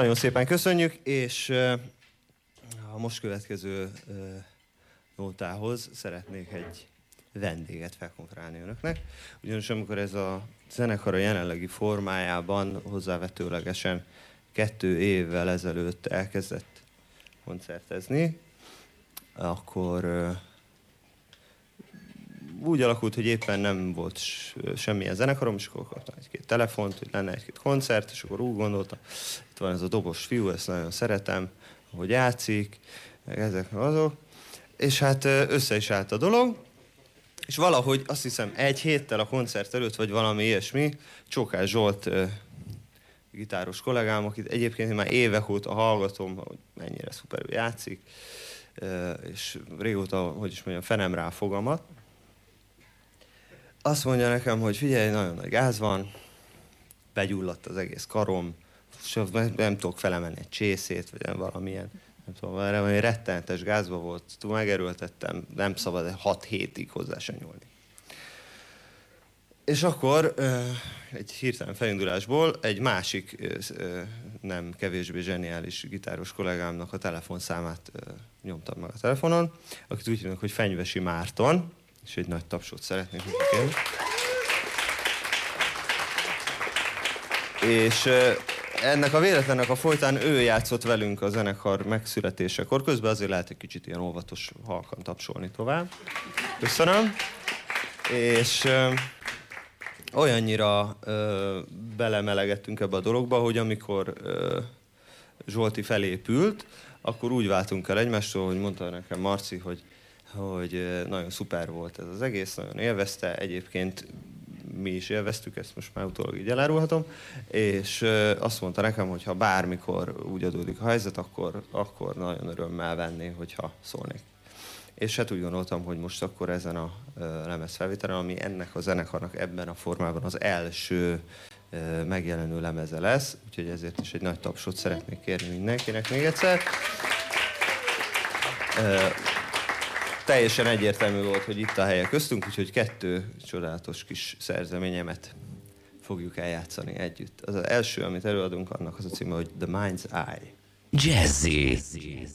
Nagyon szépen köszönjük, és a most következő nótához szeretnék egy vendéget felkonferálni önöknek. Ugyanis amikor ez a zenekar a jelenlegi formájában hozzávetőlegesen kettő évvel ezelőtt elkezdett koncertezni, akkor úgy alakult, hogy éppen nem volt semmilyen zenekarom, és akkor kaptam egy-két telefont, hogy lenne egy-két koncert, és akkor úgy gondoltam, itt van ez a dobos fiú, ezt nagyon szeretem, hogy játszik, meg ezek azok. És hát össze is állt a dolog, és valahogy azt hiszem egy héttel a koncert előtt, vagy valami ilyesmi, Csókás Zsolt gitáros kollégám, akit egyébként én már évek óta hallgatom, hogy mennyire szuperül játszik, és régóta, hogy is mondjam, fenem rá fogamat, azt mondja nekem, hogy figyelj, nagyon nagy gáz van, begyulladt az egész karom, nem, nem tudok felemelni egy csészét, vagy nem valamilyen, nem tudom, valami rettenetes gázba volt, túl megerőltettem, nem szabad 6 hétig hozzá se nyúlni. És akkor egy hirtelen felindulásból egy másik nem kevésbé zseniális gitáros kollégámnak a telefonszámát nyomtam meg a telefonon, akit úgy hívnak, hogy Fenyvesi Márton, és egy nagy tapsot szeretnék neki És ennek a véletlennek a folytán ő játszott velünk a zenekar megszületésekor. Közben azért lehet egy kicsit ilyen óvatos halkan tapsolni tovább. Köszönöm. És olyannyira ö, belemelegettünk ebbe a dologba, hogy amikor ö, Zsolti felépült, akkor úgy váltunk el egymástól, hogy mondta nekem Marci, hogy, hogy nagyon szuper volt ez az egész, nagyon élvezte, egyébként mi is élveztük, ezt most már utólag így elárulhatom, és azt mondta nekem, hogy ha bármikor úgy adódik a helyzet, akkor, akkor nagyon örömmel venné, hogyha szólnék. És hát úgy gondoltam, hogy most akkor ezen a lemez felvételen, ami ennek a zenekarnak ebben a formában az első megjelenő lemeze lesz, úgyhogy ezért is egy nagy tapsot szeretnék kérni mindenkinek még egyszer. Teljesen egyértelmű volt, hogy itt a helye köztünk, úgyhogy kettő csodálatos kis szerzeményemet fogjuk eljátszani együtt. Az, az első, amit előadunk, annak az a címe, hogy The Mind's Eye. Jazzy. Jazzy.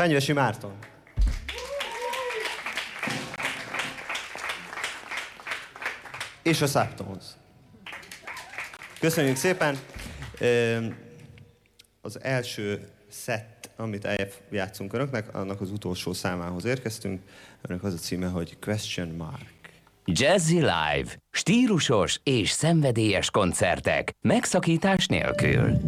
Fenyvesi Márton. És a Subtones. Köszönjük szépen! Az első szett, amit eljátszunk önöknek, annak az utolsó számához érkeztünk. Önök az a címe, hogy Question Mark. Jazzy Live. Stílusos és szenvedélyes koncertek. Megszakítás nélkül.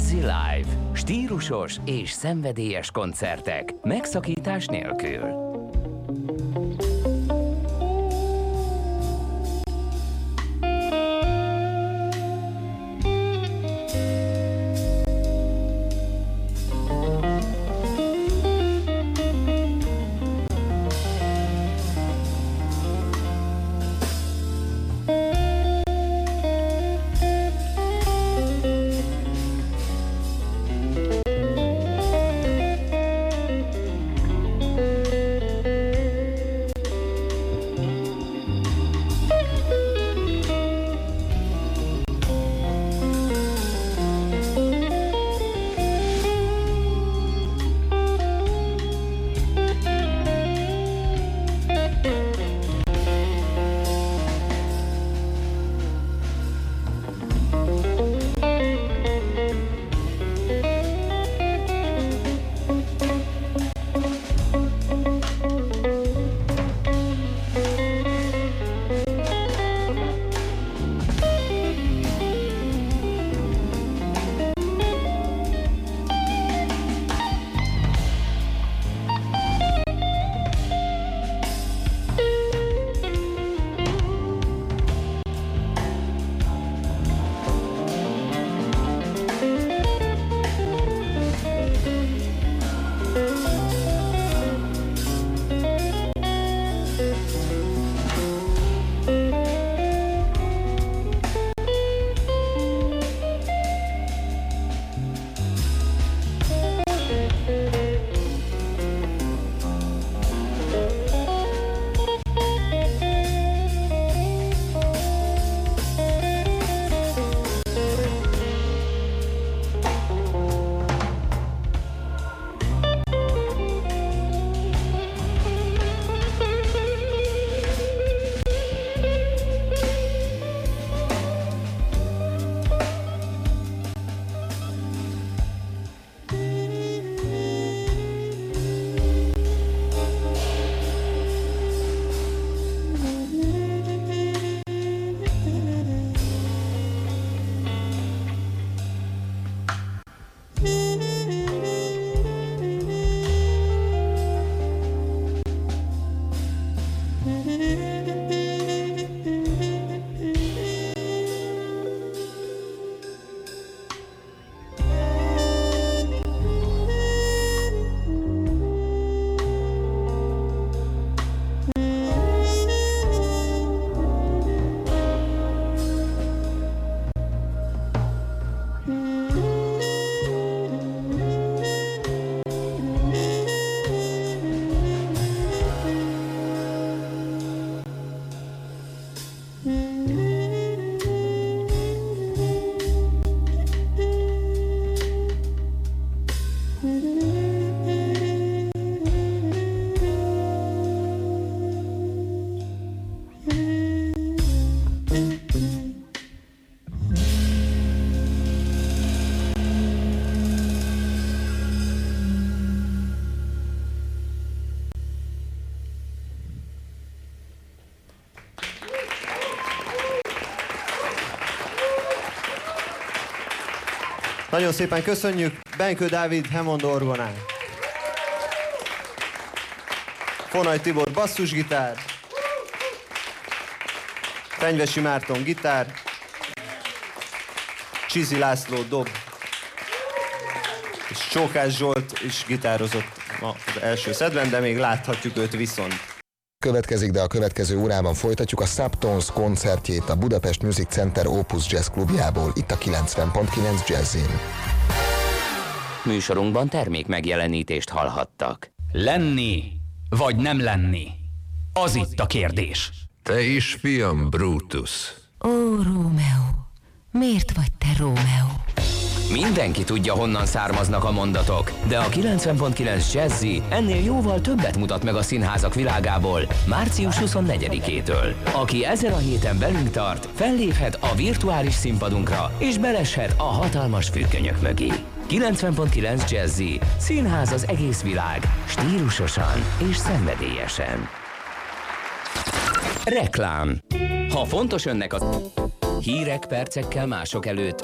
Jazzy Live. Stílusos és szenvedélyes koncertek. Megszakítás nélkül. Nagyon szépen köszönjük Benkő Dávid Hemond orgonán. Fonaj Tibor basszusgitár. Fenyvesi Márton gitár. Csizi László dob. És Csókás Zsolt is gitározott az első szedben, de még láthatjuk őt viszont következik, de a következő órában folytatjuk a Subtones koncertjét a Budapest Music Center Opus Jazz klubjából, itt a 90.9 Jazzin. Műsorunkban termék megjelenítést hallhattak. Lenni, vagy nem lenni? Az itt a kérdés. Te is, fiam, Brutus. Ó, Rómeó, miért vagy te Rómeó? Mindenki tudja, honnan származnak a mondatok, de a 90.9 Jazzy ennél jóval többet mutat meg a színházak világából március 24-től. Aki ezen a héten velünk tart, felléphet a virtuális színpadunkra, és beleshet a hatalmas fűkönyök mögé. 90.9 Jazzy, színház az egész világ, stílusosan és szenvedélyesen. Reklám. Ha fontos önnek a hírek percekkel mások előtt,